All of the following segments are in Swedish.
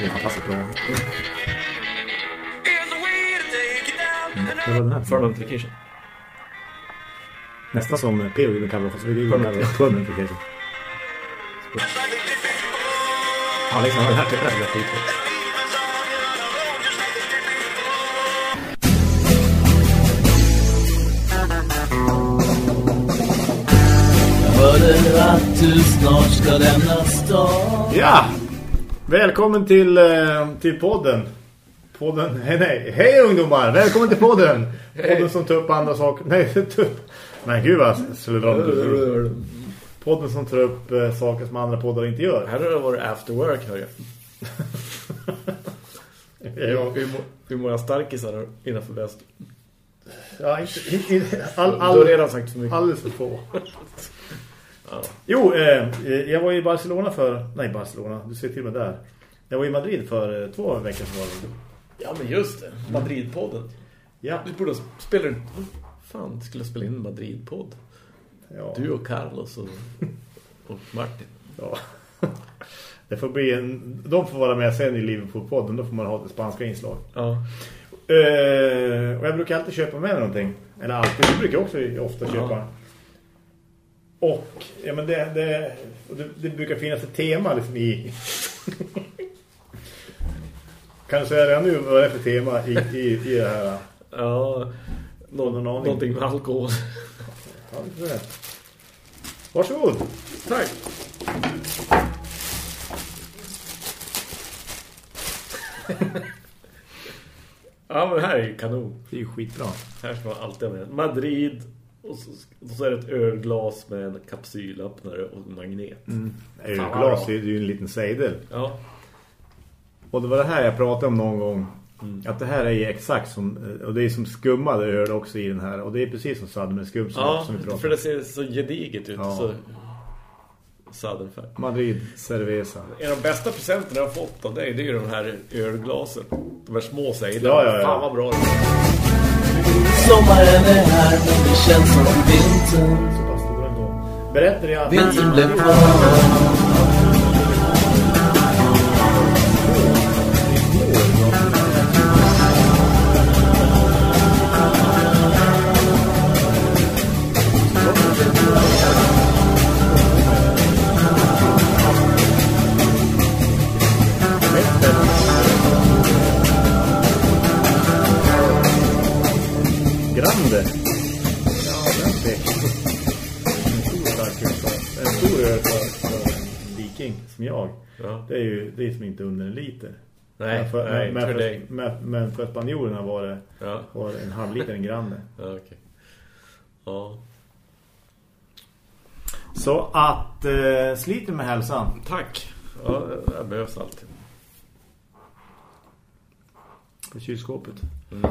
Det är fantastiskt bra. Mm. Vad var den här? Fermentification. Nästan som P.O. cover fast vi gjorde cover Fermentification. Ja, liksom det här är rätt skit. Hörde att du snart ska lämna stan Ja! Välkommen till, eh, till podden. Podden, hej nej. Hej ungdomar, välkommen till podden. Podden som tar upp andra saker. Nej, upp. Men gud vad Podden som tar upp eh, saker som andra poddar inte gör. Här har det varit after work, hör jag. Ja, Hur, må- hur många starkisar innanför väst? ja inte, inte, all, Du har all, redan sagt för mycket. alldeles för få. Ja. Jo, eh, jag var i Barcelona för... Nej, Barcelona. Du ser till mig där. Jag var i Madrid för eh, två veckor sedan. Var. Ja, men just det. Madrid-podden. Ja. Du borde spela en... Fan, skulle spela in Madrid-podd. ja. Du och Carlos och, och Martin. Ja. Det får bli en, de får vara med sen i Liverpool-podden. Då får man ha det spanska inslag. Ja. Eh, och jag brukar alltid köpa med någonting. Eller alltid, du brukar också ofta Ja. köpa. Och ja, men det, det, det, det brukar finnas ett tema liksom i... kan du säga redan nu vad det är för tema i, i, i det här? Ja. Nå Någon aning? någonting med alkohol. Ja, se. Varsågod. Tack. ja, men det här är ju kanon. Det är ju skitbra. Här ska man alltid ha med. Madrid. Och så, och så är det ett ölglas med en kapsylöppnare och en magnet. Mm. Ölglas är ju en liten sejdel. Ja. Och det var det här jag pratade om någon gång. Mm. Att det här är ju exakt som... Och det är som skummade öl också i den här. Och det är precis som sadden med skum som, Ja, som vi pratade för om. det ser så gediget ut. Ja. Så Sadenfärg. Madrid, Cerveza. En av de bästa presenterna jag har fått av dig Det är ju de här ölglasen De här små säger Ja, ja, ja. Fan vad bra Sommaren är här men det känns som vintern. Berättade jag... Vintern blev kvar Det är ju det är som inte under en liter. Nej, men för, nej men, för dig men, men för spanjorerna var det, Ja, var det en halv liter en grande. ja okej Ja, Så att eh, sliter med hälsan. tack Ja, det behövs alltid På kylskåpet. mm.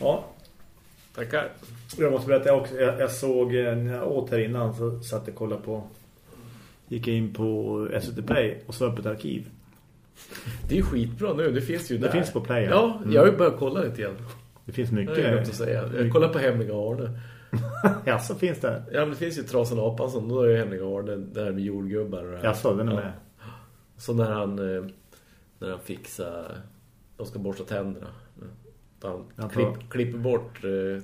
Ja, Tackar jag måste berätta också. Jag, jag såg eh, när jag åt här innan så satt jag och kollade på gick jag in på SVT Play och så upp ett arkiv. Det är ju skitbra nu, det finns ju Det där finns på Play, ja. Mm. jag har ju börjat kolla lite igen Det finns Det mycket. glömt att säga Jag kollar på Hemliga Arne ja, så finns det. Ja, men det finns ju Trasan Apansson Då är det Hemliga Arne, det här med jordgubbar och det här. Ja, så den är Ja. med. Så när han eh, när han fixar de ska borsta tänderna. Han Ja, klipp, klipper bort eh,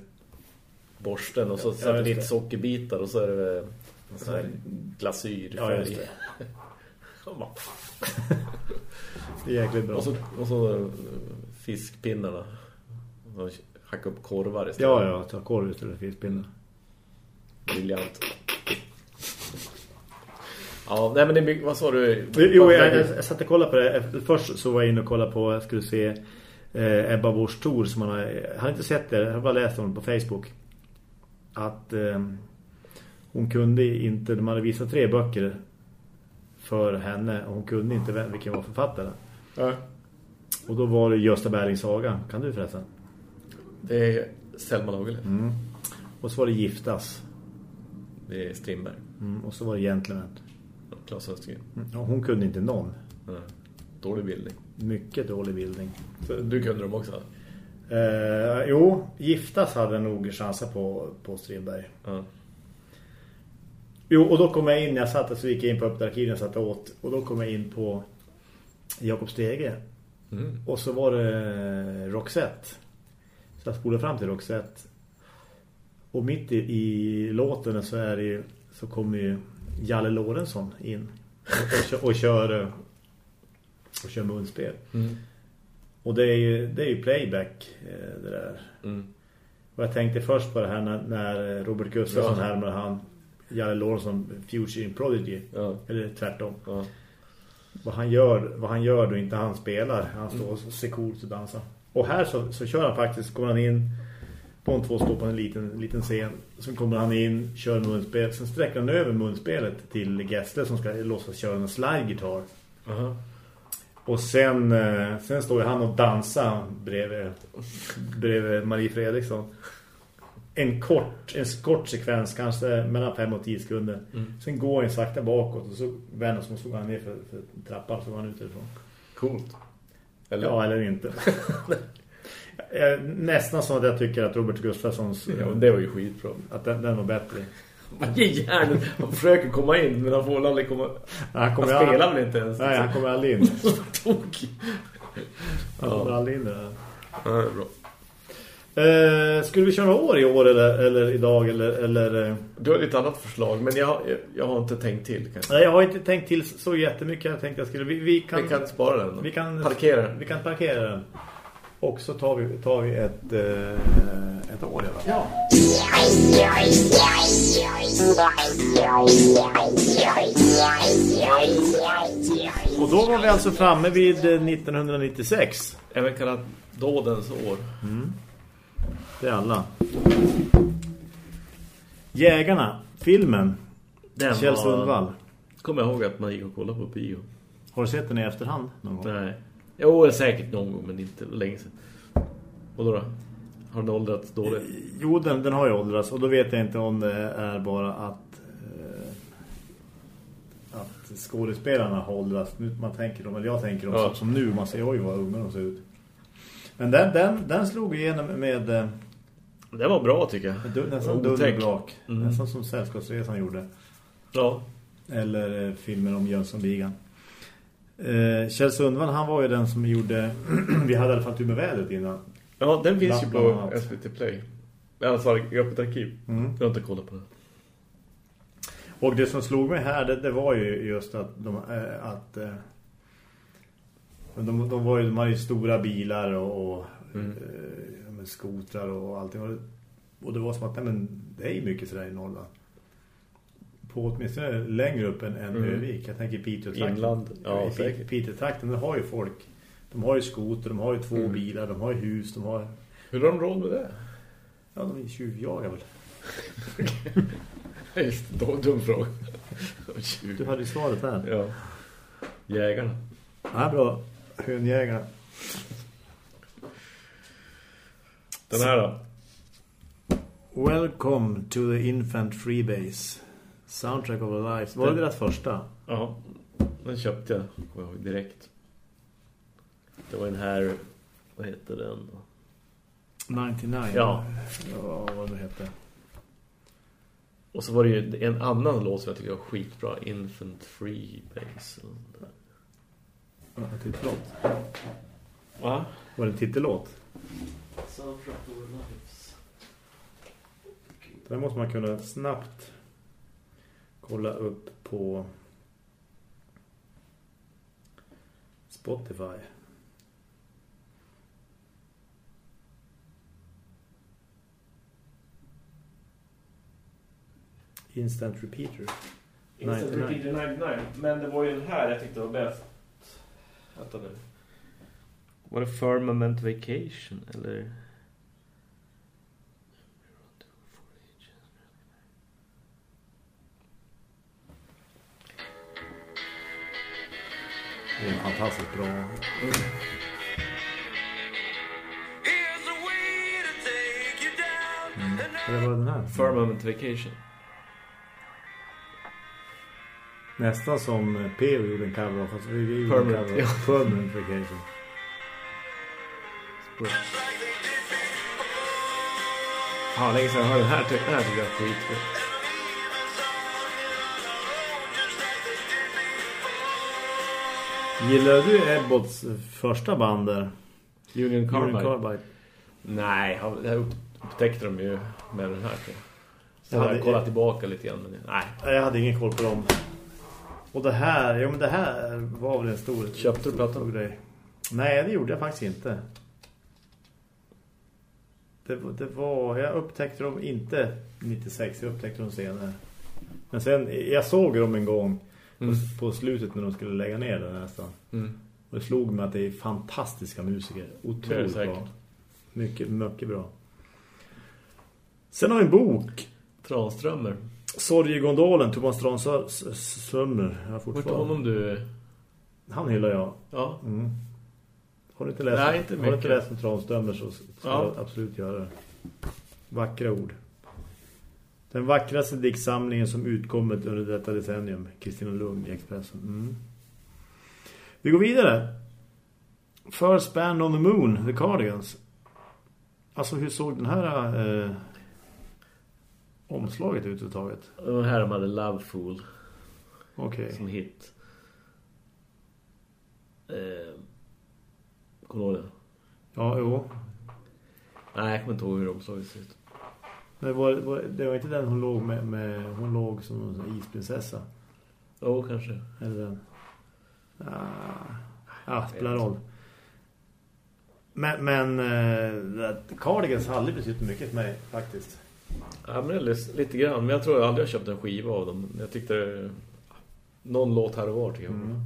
borsten och så Ja, sätter det. sockerbitar och så är det eh, en sån här glasyr Ja, just det. Det är jäkligt bra. Och så, och så fiskpinnarna. Och hacka upp korvar istället. Ja, ja, ta korv istället för fiskpinnar. Briljant. Ja, nej men det är mycket, vad sa du? Jo, jag, jag, jag satt och kollade på det. Först så var jag inne och kollade på, jag skulle se eh, Ebba Busch Thor som man har, jag har inte sett det, jag har bara läst om det på Facebook. Att eh, hon kunde inte, de hade visat tre böcker för henne och hon kunde inte vem- vilken var författare. Ja. Och då var det Gösta Berlings saga, kan du förresten? Det är Selma Lagerlöf. Mm. Och så var det Giftas. Det är Strindberg. Mm. Och så var det Gentleman. Claes Östergren. Mm. Hon kunde inte någon. Ja. Dålig bildning. Mycket dålig bildning. Så du kunde dem också? Eh, jo, Giftas hade nog chanser på, på Strindberg. Ja. Jo, och då kom jag in, jag satt och så gick jag in på öppet arkiven och satt åt. Och då kom jag in på Jakob Stege. Mm. Och så var det Roxette. Så jag spolade fram till Roxette. Och mitt i, i låten så är det ju, så kommer ju Jalle Lorentzon in och, och, kör- och kör eh, och kör munspel. Mm. Och det är ju, det är ju playback eh, det där. Mm. Och jag tänkte först på det här när, när Robert Gustafsson Ja. härmade han Jalle Lorentzon Future in Prodigy. Ja. Eller tvärtom. Ja. Vad han gör, vad han gör då inte han spelar. Han står och ser coolt och dansar. Och här så, så kör han faktiskt, kommer han in på en två står på en liten, liten scen. Sen kommer han in, kör munspel. Sen sträcker han över munspelet till Gessle som ska låtsas köra en slide-gitarr. Aha. Och sen, eh, sen står ju han och dansar bredvid, bredvid Marie Fredriksson. En kort, en kort sekvens, kanske mellan 5 och 10 sekunder. Mm. Sen går han sakta bakåt och så vänder som såg han ner för, för trappan så går han ut därifrån. Coolt. Eller? Ja, eller inte. Nästan så att jag tycker att Robert Gustafssons Ja, det var ju skitbra. att den, den var bättre. Vad ger hjärnan? Han försöker komma in, men han får aldrig komma... Han Han kommer spelar väl inte ens? Nej, han kommer aldrig in. Han kommer aldrig in där. Ja, det är bra. Eh, skulle vi köra år i år eller, eller idag eller, eller eh, Du har lite annat förslag, men jag, jag, har inte tänkt till. Kanske. Nej, jag har inte tänkt till så jättemycket. Jag tänkte jag skulle vi, vi kan Vi kan spara den. då. vi kan Parkera den. Vi kan parkera den. Och så tar vi tar vi ett eh, ett år fall. Ja. Och då var vi alltså framme vid eh, 1996. Även kallat dådens år. Det är alla. Jägarna, filmen. Den Kjell Sundvall. Kommer jag ihåg att man gick och kollade på bio. Har du sett den i efterhand någon gång? Nej. Jo, säkert någon gång, men inte länge sedan. Och då då? Har den åldrats dåligt? Jo, den, den har ju åldrats och då vet jag inte om det är bara att eh, att skådespelarna har åldrats. Nu man tänker dem, eller jag tänker dem Ja. som, som nu. Man ser, oj vad unga de ser ut. Men den, den, den slog igenom med eh, Det var bra tycker jag. du- nästan Otäck. dunderbrak. Mm. Nästan som Sällskapsresan gjorde. Ja. Eller eh, filmer om Jönssonligan. Eh, Kjell Sundvall, han var ju den som gjorde... vi hade i alla fall tur med vädret innan. Ja, den finns ju på. SVT Play. Fall i öppet arkiv. Mm. Jag har inte kollat på den. Och det som slog mig här, det, det var ju just att de, eh, att, eh, men de, de var ju, de hade ju stora bilar och, och Mm. eh, skotrar och allting. Och det, var som att, nej, men det är ju mycket sådär i Norrland. På åtminstone längre upp än, än Mm. Övik. Jag tänker Piteå-trakten. Inland. Ja, säkert. Piteå-trakten, där har ju folk. De har ju skoter, de har ju två Mm. bilar, de har ju hus, de har... Hur har de råd med det? Ja, de är tjuvjagar väl. Just då- dum fråga. Du hade ju svaret här. Ja. Jägarna. Ja, bra. Hundjägarna. Den här då? Welcome to the Infant Freebase. Soundtrack of our lives. Var det deras första? Ja, den köpte jag, direkt. Det var den här, vad heter den? 99. Ja. Ja, vad det hette. Och så var det ju en annan låt som jag tycker var skitbra, Infant Freebase. Titellåt. Va? Var det en titellåt? Det måste man kunna snabbt kolla upp på Spotify. Instant repeater. Instant 99. Repeater 99. Men det var ju den här jag tyckte var bäst. Vänta nu. Var det Firmament Vacation eller? Det är fantastiskt bra. Var det den här? Firmament Vacation. Nästan som P.O. gjorde en cover av. Permanent, cover ja. Permanent Vacation. Ja, länge sedan jag hörde den här. Den här tycker jag är skitbra. Gillar du Ebbots första band där? Union Carbide. Union Carbide. Nej, jag upptäckte de ju med den här. Så Jag hade- kollat tillbaka lite grann. Men Nej, Jag hade ingen koll på dem. Och det här, ja men det här var väl en stor... Köpte du plattan? grej. Nej, det gjorde jag faktiskt inte. Det, det var, jag upptäckte dem inte 96, jag upptäckte dem senare. Men sen, jag såg dem en gång Mm. på, på slutet när de skulle lägga ner den nästan. mm. Och det slog mig att det är fantastiska musiker. Otroligt bra. Mycket, mycket bra. Sen har vi en bok. Tranströmer. Sorgegondolen, Thomas. Jag har Vart honom du... Han hyllar jag. Ja. Mm. Har du inte läst, Nej, inte har du inte mycket. läst om Tranströmer så ska Ja. jag absolut göra det. Vackra ord. Den vackraste diktsamlingen som utkommit under detta decennium. Kristina Lund i Expressen. Mm. Vi går vidare. First Band on the Moon, The Cardigans. Alltså hur såg den här eh, omslaget ut överhuvudtaget? De hade Love Fool Okej. som hit. Eh, kommer du ihåg det? Ja, jo. Nej, jag kommer inte ihåg hur de såg ut. Men var, var, det var inte den hon låg med, med hon låg som en isprinsessa. Jo, kanske. Eller den. Ah, ah spelar roll. Men, men eh, Cardigans aldrig betytt mycket för mig faktiskt. Ja, men det är lis- lite grann. Men jag tror jag aldrig har köpt en skiva av dem. Jag tyckte... Någon låt här och var tycker jag. Mm.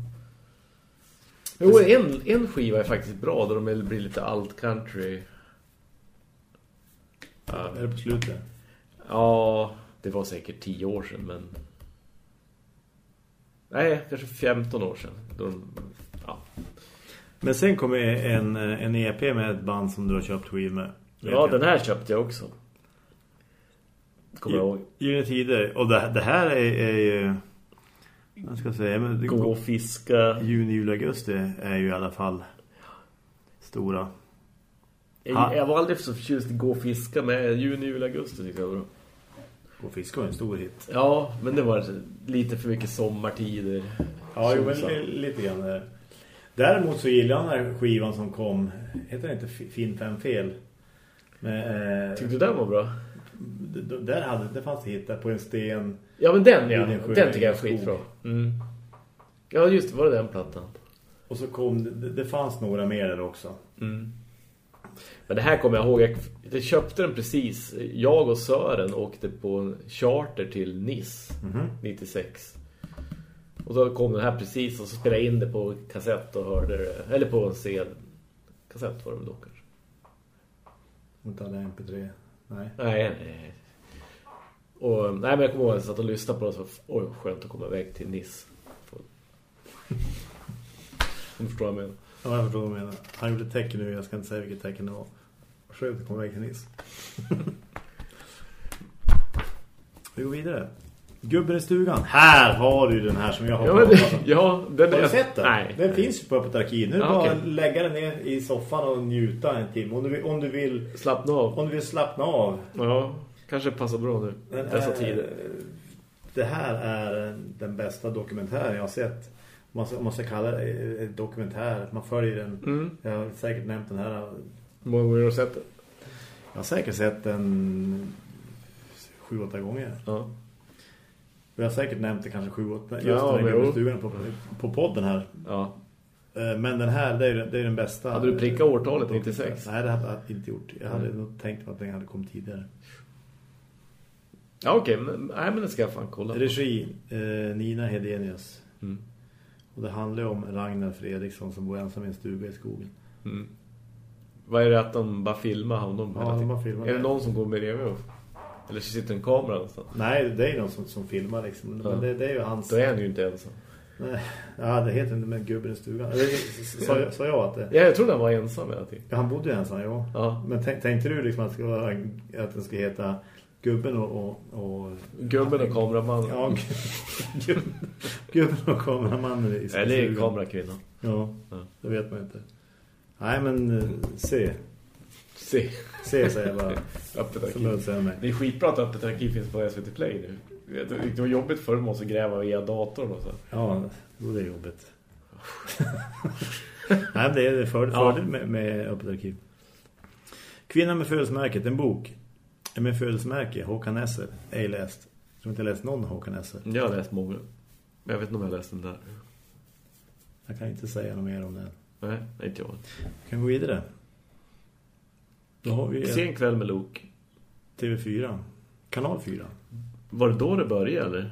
Jo, en, en skiva är faktiskt bra. Där de blir lite alt country. Ja, Är det på slutet? ja, det var säkert 10 år sedan, men... Nej, kanske 15 år sedan. De, ja. Men sen kommer en, en EP med ett band som du har köpt skiv med. ja, den här köpte jag också. Kommer jag ihåg. Gyllene tider. Och det, det här är, är ju... Jag ska säga, men det Gå fiska. Juni, juli, augusti är ju i alla fall stora. Jag, jag var aldrig så förtjust i gå och fiska med juni, juli, augusti tycker jag var bra. Och fisk var en stor hit. Ja, men det var lite för mycket sommartider. Ja, jo, men lite grann. där. Däremot så gillar jag den här skivan som kom. Heter den inte Fin fem fel? Men, eh, Tyckte du den var bra? Där hade det fanns det hit där på en sten. Ja, men den ja. Den tycker jag är skitbra. Mm. Ja, just det. Var det den plattan? Och så kom det, det fanns några mer där också. Mm. Men det här kommer jag ihåg. Jag, jag köpte den precis. Jag och Sören åkte på en charter till Nice Mhm. 96. Och så kom den här precis och så spelade jag in det på kassett och hörde det. Eller på en CD. Kassett var det då kanske. Inte alla MP3. Nej. Nej, nej. Och, nej, men jag kommer ihåg att jag satt och lyssnade på det så oj, skönt att komma iväg till Nice. Du förstår vad jag menar. Ja, jag förstår vad du menar. Han gjorde tecken nu, jag ska inte säga vilket tecken det var. Skönt att komma iväg till Nice. Vi går vidare. Gubben i stugan. Här har du den här som jag har Ja, men, om. ja den Har du sett den? Nej. Den finns ju på Öppet Arkiv. Nu det Ja, bara att lägga den ner i soffan och njuta en timme. Om du vill, om du vill, Slappna av. om du vill slappna av. Ja, kanske passar bra nu. Den Dessa är- tider. Det här är den bästa dokumentären jag har sett. Om man ska, man ska kalla det ett dokumentär. Man följer den. Mm. Jag har säkert nämnt den här. Hur många gånger har du sett det? Jag har säkert sett den sju, åtta gånger. Ja. Jag har säkert nämnt det kanske sju, åtta. Just Ja, den här gubbestugan på, på podden här. ja. Eh, Men den här, det är, det är den bästa. Hade du prickat årtalet, Eh, 96? Nej, det hade jag inte gjort. Jag hade Mm. nog tänkt på att den hade kommit tidigare. Ja, okej. Men, nej, men det ska jag fan kolla. Regi, eh, Nina Hedenius. Mm. Och det handlar om Ragnar Fredriksson som bor ensam i en stuga i skogen. Mm. Vad är det att de bara filmar honom? Ja, de bara filmar Är det. någon som går med det? Eller så sitter en kamera någonstans? Nej, det är ju någon som, som filmar liksom. Ja. Men det, det är ju hans... Då är han ju inte ensam. Nej, ja, det heter inte med gubben i stugan. Eller, Sa, jag- sa jag att det... Ja, jag trodde han var ensam hela tiden. Ja, han bodde ju ensam, ja. Ja. Men tänk, tänkte du liksom att, det ska vara, att den ska heta Gubben och... och, och Gubben och kameramannen. Ja, gubben, gubben och kameramannen i Eller stugan. kamerakvinnan? Ja, Ja. det vet man inte. Nej, men eh, se. Se. Se, säger jag bara. Öppet arkiv. jag säger mig. Det är skitbra att Öppet arkiv finns på SVT Play nu. Det var jobbigt förr man måste gräva via datorn och så. Ja, då är det jobbigt. Nej, det är för, Ja. fördel med, med öppet arkiv. Kvinnan med födelsemärket, en bok. Med födelsemärke, Håkan Nesser. Ej läst. Jag tror inte jag läst någon Håkan Nesser. Jag har läst många. Men jag vet inte om jag har läst den där. Jag kan inte säga något mer om den. Nej, inte jag. Vi kan gå vidare. Då har vi Sen kväll med Lok. TV4. Kanal 4. Var det då det började eller?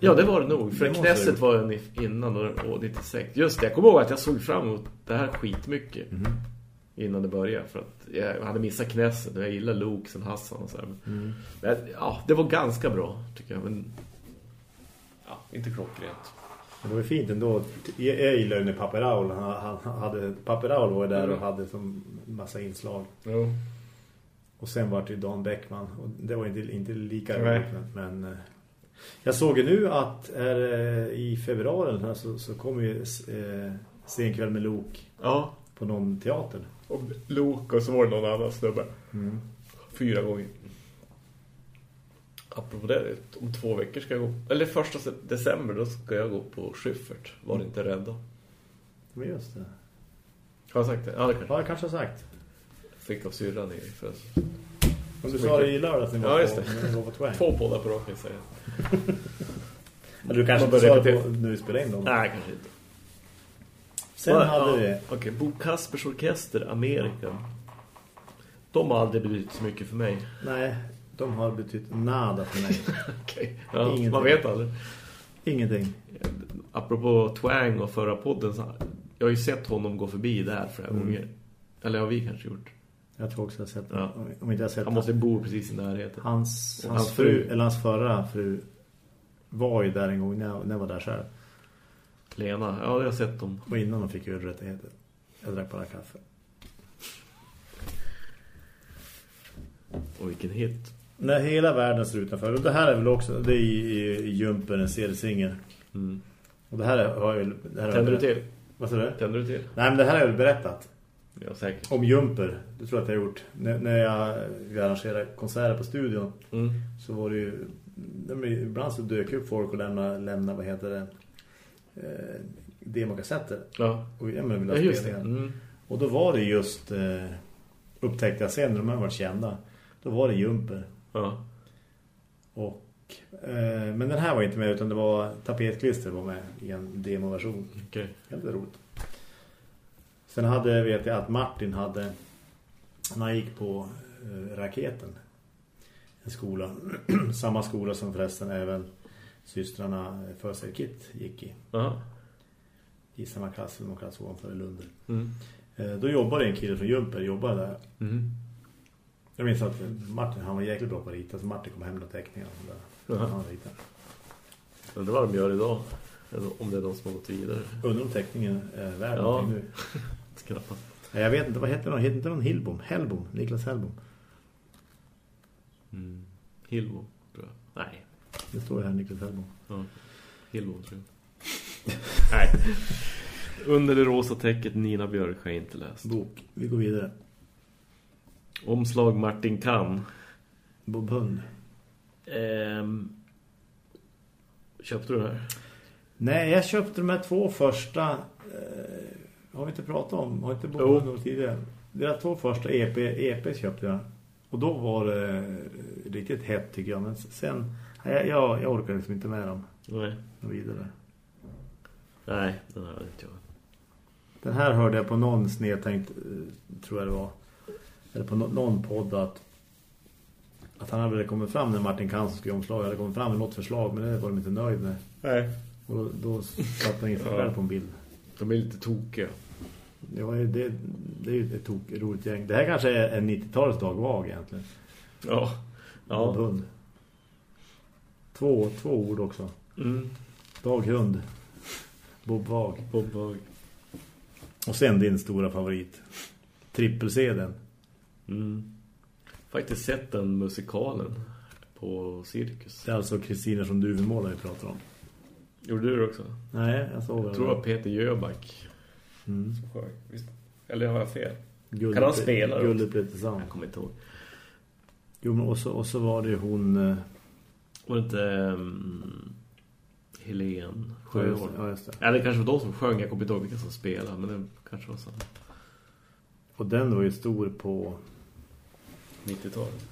Ja, det var det nog. För Det det Knesset var ju innan och, och 96. Just det, jag kommer ihåg att jag såg fram emot det här skitmycket Mhm. innan det började. För att jag hade missat Knesset och jag gillar Lok sen Hassan och så här. Mm. Men, ja, det var ganska bra tycker jag. Men ja, inte klockrent. Det var fint ändå. Jag gillar ju när Pappe Raul, han, han hade, Pappe Raul var ju där och Mm. hade som massa inslag. Jo. Och sen var det ju Dan Bäckman. Och det var inte, inte lika roligt. Men, eh, jag såg ju nu att är, eh, i februari här så, så kommer ju eh, Sen kväll med Lok Ja, på någon teater. och Lok och så var det någon annan snubbe. Mm. Fyra gånger. Apropå det, om två veckor ska jag gå... Eller första december, då ska jag gå på Schyffert. Var inte rädda. Men just det. Har jag sagt det? Ja, det kanske. Har jag kanske sagt. Fick av syrran i för Om du sa det i lördags när vi Ja, var just på, det. när vi var på Twang. Två poddar på raken säger jag. Men du kanske inte börjar sa det på, när vi spelade in dem. Nej, kanske inte. Sen Ja, hade ja. vi... Okej, Bo Kaspers Orkester, Amerika. De har aldrig betytt så mycket för mig. Nej, de har betytt nada för mig. Okej. Ja, Ingenting. man vet aldrig. Ingenting. Apropå Twang och förra podden så jag har ju sett honom gå förbi där flera Mm. gånger. Eller har vi kanske gjort. Jag tror också jag har sett Ja. Om inte jag sett Han måste bo precis i närheten. Hans, hans, hans fru, fru. eller hans förra fru var ju där en gång när jag, när jag var där själv. Lena, ja jag har sett dem. Och innan de fick ölrättigheter. Jag drack bara kaffe. Och vilken hit. När hela världen står utanför. Och det här är väl också, det är i, i, Jumper, en CD-singel. Mm. Och det här är- har jag ju... Tänder du till? Vad sa du? Tänder du till? Nej men det här har jag väl berättat. Ja, säkert. Om Jumper, det tror jag att jag har gjort. När, när jag, arrangerade konserter på studion. Mm. så var det ju ibland så dök upp folk och lämna, lämna vad heter det eh, demokassetter Ja. och jag menar, ja, just det. Mm. och då var det just eh, upptäckte jag sen när de här var kända då var det Jumper Ja. och eh, men den här var inte med utan det var tapetklister var med i en demoversion Okej. Helt roligt. Sen hade, vet jag att Martin hade, när han gick på eh, raketen, en skola, samma skola som förresten även systrarna Försel Kit gick i, Ja. i samma klass, de klass ovanför i Lund. Mm. Eh, då jobbade en kille från Jumper, jobbade där. Mm. Jag minns att Martin, han var jäkligt bra på att rita, så Martin kom hem med teckningar och där. Han ritade. Undrar vad de gör idag. Eller om det är de som har gått vidare. Undrar om teckningen är värd Ja. någonting nu. Skrappa. Jag vet inte, vad heter någon? Heter inte någon Hillbom? Hellbom? Niklas Hellbom? Mm. Hillbo, tror jag. Nej. Det står här Niklas Hellbom. Ja. Hillbo, tror jag. Nej. Under det rosa täcket Nina Björk har inte läst. Bok. Vi går vidare. Omslag Martin Kann. Bob Hund. Ehm, köpte du det här? Nej, jag köpte de här två första. Har vi inte pratat om? Har inte. Hund något tidigare? De här två första EP, EP köpte jag. Och då var det riktigt hett tycker jag. Men sen, jag, jag, jag orkar liksom inte med dem. Nej. Och vidare. Nej, den jag inte jag. Den här hörde jag på någon snedtänkt, eh, tror jag det var. Eller på någon podd att att han hade kommit fram när Martin Kansson skulle omslag. hade kommit fram med något förslag, men det var de inte nöjd med. Nej. Och då, då satt han inte på en bild. De är lite tokiga. Det, ju, det, det är ju ett tok, roligt gäng. Det här kanske är en 90-talets dagvag egentligen. Ja. Ja. Ja. Hund. Två, två ord också. Mm. Daghund. Bob Vag. Bob Vag. Och sen din stora favorit. Trippel-CDn. Mm. Faktiskt sett den musikalen på Cirkus. Det är alltså Kristina från Duvemåla vi pratar om. Gjorde du det också? Nej, jag såg Jag tror det var Peter Jöback. Mm. Visst. Eller har jag fel? Guldet, Kan han spela? Guldet blev tillsammans. Jag kommer inte ihåg. Jo, men och så, och så var det ju hon... eh, Var det inte um, Helen Ja, just Sjöholm. det, ja, just det. Eller kanske var de som sjöng, jag kommer inte ihåg vilka som spelade, men det kanske var så. Och den var ju stor på, 90-talet.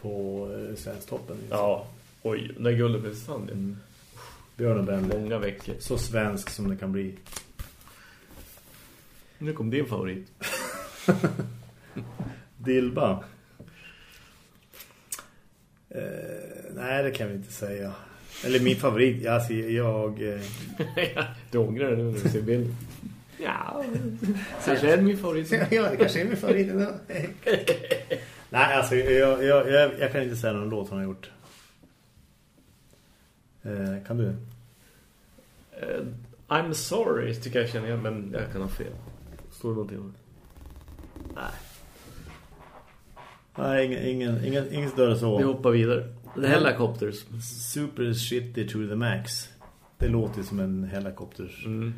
på eh, Svensktoppen. Ja, oj, när guldet blev sand. Mm. Björn och Benny. Många veckor. Så svensk som det kan bli. Nu kom din favorit. Dilba. Eh, nej, det kan vi inte säga. Eller min favorit, alltså jag... Eh, du ångrar det nu när du ser bilden. Ja, kanske är min favorit. ja, det kanske är min favorit. nej, alltså jag, jag, jag, jag kan inte säga någon låt hon har gjort. Eh, kan du? Eh, I'm sorry, tycker jag känner igen, men jag kan ha fel. Står det någonting om det? Nej. Nej, ingen, ingen, ingen, ingen större så. Vi hoppar vidare. The Helicopters. Super shitty to the max. Det låter ju som en helikopters, Mm.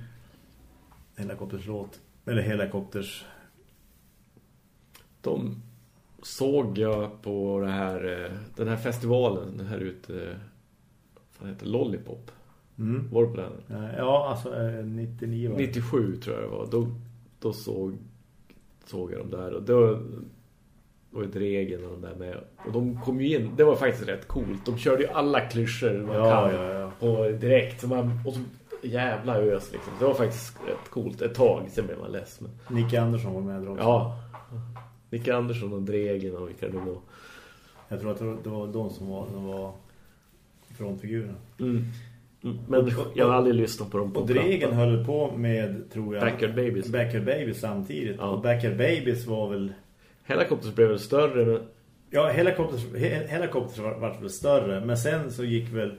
helikopters låt. Eller helikopters. De såg jag på det här, eh, den här festivalen, den här ute, eh, vad heter? Lollipop. Mm. Var det på den? Eh, Ja, alltså eh, 99 var det. 97 tror jag det var. Då, då såg, såg jag dem där. Och då var ju Dregen och de där med. Och de kom ju in, det var faktiskt rätt coolt. De körde ju alla klyschor man Ja, kan ja, ja. på direkt. Så man, och så jävla ös liksom. Det var faktiskt rätt coolt ett tag. Sen blev man less. Men, Nicky Andersson var med också. ja. Nick Andersson och Dregen och vilka det var. Jag tror att det var- det var de som var, de var frontfigurerna. Mm. Mm. Men jag har aldrig lyssnat på dem på Och Dregen höll på med, tror jag... Backyard Babies. Backyard Babies samtidigt. Ja. Och Backyard Babies var väl... Helicopters blev väl större men Ja, Helicopters, He- Helicopters var, var väl större. Men sen så gick väl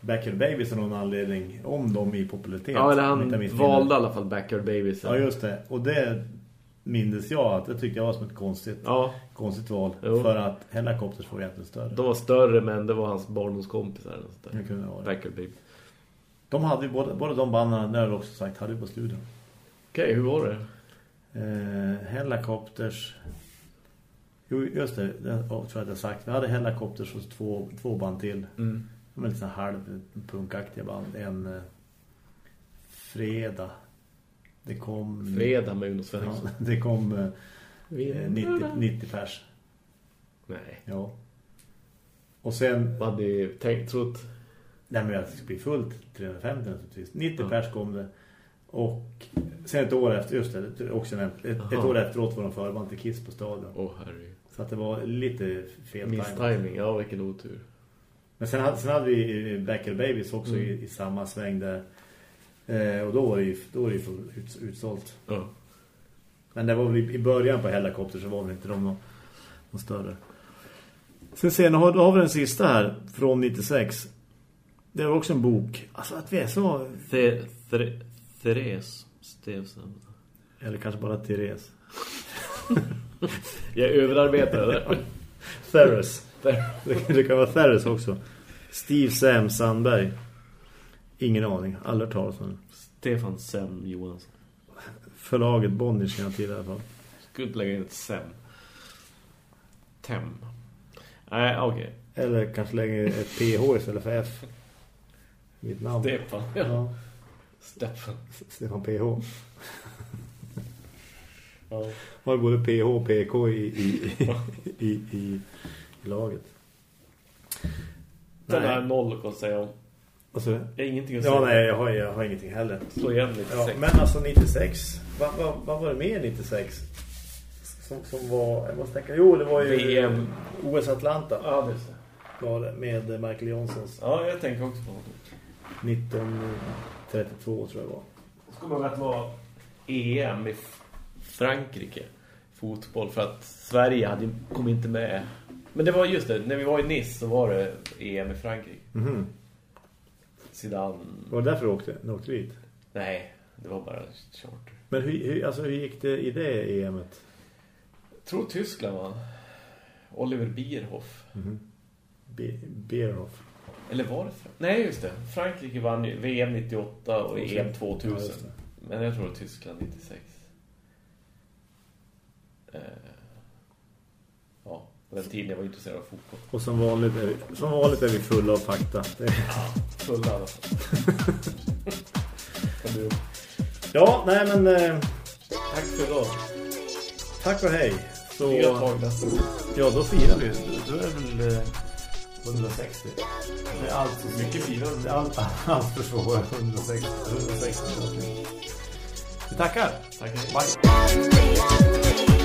Backyard Babies av någon anledning om dem i popularitet. Ja, eller han valde i alla fall Backyard Babies. Ja, just det. Och det mindes jag att det tyckte jag var som ett konstigt, Ja, konstigt val. Jo. För att Helicopters var egentligen större. de var större men det var hans barndomskompisar. Det kunde vara. Backyard Baby. De hade ju både, både de banden där också sagt hade på studion. Okej, hur var det? Eh, Helicopters. Jo, just det. Det tror jag att jag sagt. Vi hade Helicopters och två, två band till. Mm. De är lite så här halvpunkaktiga band. En eh, fredag. Det kom... Fredag med Uno Ja, Svensson. det kom eh, eh, 90, 90 pers. Nej. Ja. Och sen... Vad hade ni tänkt, trott? Nej men det skulle bli fullt 350 naturligtvis. 90 Ja. pers kom det. Och sen ett år efter, just det, också nämnt, ett, ett år efteråt var de förband till Kiss på stadion. Åh, herregud. Så att det var lite fel timing. Misstiming, ja vilken otur. Men sen hade, sen hade vi Backyard Babies också Mm. i, i samma sväng där. Eh, och då var det ju, då var det ju ut, utsålt. Ja. Men det var väl i, början på Helicopter så var väl inte de någon, någon större. Sen sen har, har vi den sista här från 96. Det är också en bok. Alltså att vi är så... The, the, Therese Stevsen. Eller kanske bara Therese. Jag överarbetade det. Therese. Det, kan vara Therese också. Steve Sam Sandberg. Ingen aning. Aldrig talas om. Stefan Sem Johansson. Förlaget Bonnier känner jag till i alla fall. Skulle inte lägga in ett Sem. Tem. Nej, okej. Eller kanske lägga ett PH istället för F. Mitt namn. Stefan. Ja. Ja, Stefan. Stefan PH. Ja. Har både PH och PK i, i, i, i, i laget. Den här noll att säga om. Alltså, Jag har ingenting att säga. ja, nej, jag har, jag har ingenting heller. Slå igen lite Ja, sex. men alltså 96. Vad, vad, vad var det med 96? Som, som var, jag måste tänka, jo det var ju VM. OS Atlanta Ja, det är så. var det, med Michael Johnsons Ja, jag tänker också på det. 1932 tror jag var. Jag kommer ihåg att det var EM i Frankrike. Fotboll. För att Sverige hade, kom inte med. Men det var just det. När vi var i Nice så var det EM i Frankrike. Mhm. Zidane. Var det därför du åkte, du åkte dit? Nej, det var bara charter. Men hur, hur, alltså, hur gick det i det EMet? Jag tror Tyskland var Oliver Bierhoff. Mhm. Be- Beerhoff. Eller var det Frankrike? Nej, just det. Frankrike vann VM 98 och EM Ja, 2000. just det. Men jag tror Tyskland 96. Eh, ja. På den tiden jag var intresserad av fotboll. Och som vanligt är vi, som vanligt är vi fulla av fakta. Det, Ja, fulla du- ja, nej men eh, Tack för idag. tack och hej. Så, ja, då firar vi. Då är väl eh, 160. Det är allt, Mycket är allt, allt för svåra 160. 160. Vi tackar. Tack. Bye.